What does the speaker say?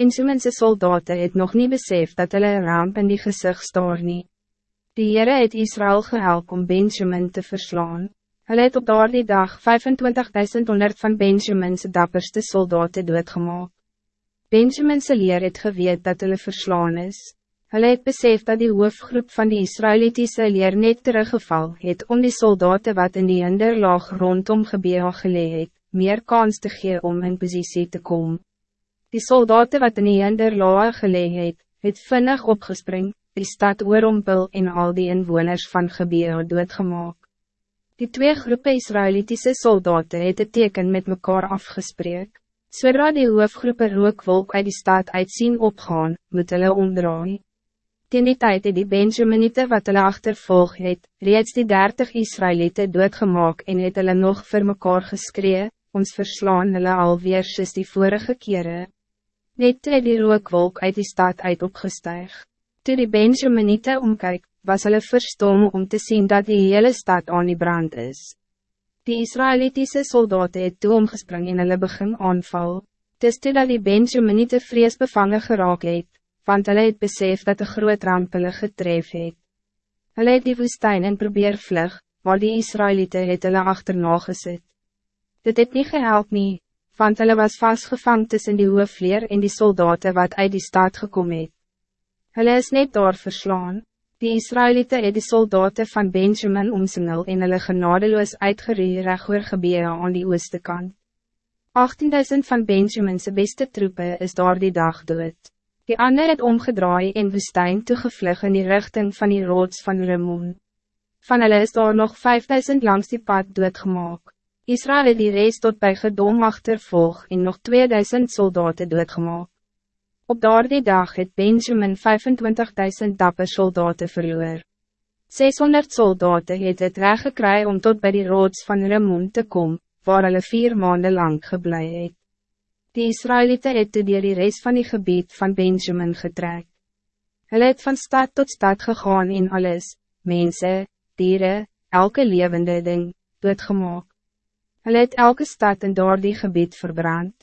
Benjaminse soldaten het nog niet besef dat hulle een ramp in die gezicht staar nie. Die Heere het Israël gehelp om Benjamin te verslaan. Hulle het op daardie dag 25.100 van Benjaminse dapperste soldaten doodgemaak. Benjaminse leer het geweet dat hulle verslaan is. Hulle het besef dat die hoofdgroep van die Israëlitische leer net teruggeval het om die soldaten wat in die hinderlaag rondom gebeur geleid het, meer kans te gee om in positie te komen. Die soldaten wat in die hinder lae geleg het, het vinnig opgespring, die stad oorompel en al die inwoners van gebeur doodgemaak. Die twee groepen Israëlitische soldaten het het teken met mekaar afgespreek. Zodra die hoofdgroepen rookwolk uit die stad uitzien opgaan, moet hulle omdraai. Ten die tijd het die Benjaminite wat hulle achtervolg het, reeds die dertig Israëlieten doodgemaak en het hulle nog vir mekaar geskree, ons verslaan hulle alweer soos die vorige keren. Net toe die rookwolk uit die stad uit opgestuig. Toe die Benjaminite omkyk, was hulle verstom om te zien dat die hele stad aan die brand is. Die Israëlitische soldaten het toe omgespring en hulle begin aanval. Dis toe dat die Benjaminite vrees bevangen geraak het, want hulle het besef dat de groot ramp hulle getref het. Hulle het die woestijn en probeer vlug, waar die Israëlieten het hulle achterna gesit. Dit het nie gehelp nie, want hulle was vastgevang tussen die hoofleer en die soldaten wat uit die stad gekomen het. Hulle is net daar verslaan, die Israëlieten het die soldaten van Benjamin omsingel en hulle genadeloos uitgeruur recht oor gebeur aan die ooste kant. 18.000 van Benjamin's beste troepen is daar die dag dood. Die ander het omgedraai en woestijn toegevlug in die richting van die roods van Ramon. Van hulle is daar nog 5.000 langs die pad doodgemaak. Israël het die reis tot bij gedom achtervolg en nog 2000 soldaten doodgemaak. Op daardie dag het Benjamin 25.000 dapper soldaten verloor. 600 soldaten het het recht gekry om tot bij die roods van Ramon te komen, waar hulle vier maanden lang geblei het. Die Israëlieten het toe die reis van die gebied van Benjamin getrek. Hulle het van stad tot stad gegaan in alles, mensen, dieren, elke levende ding, doodgemaak. Hulle het elke stad in door die gebied verbrand.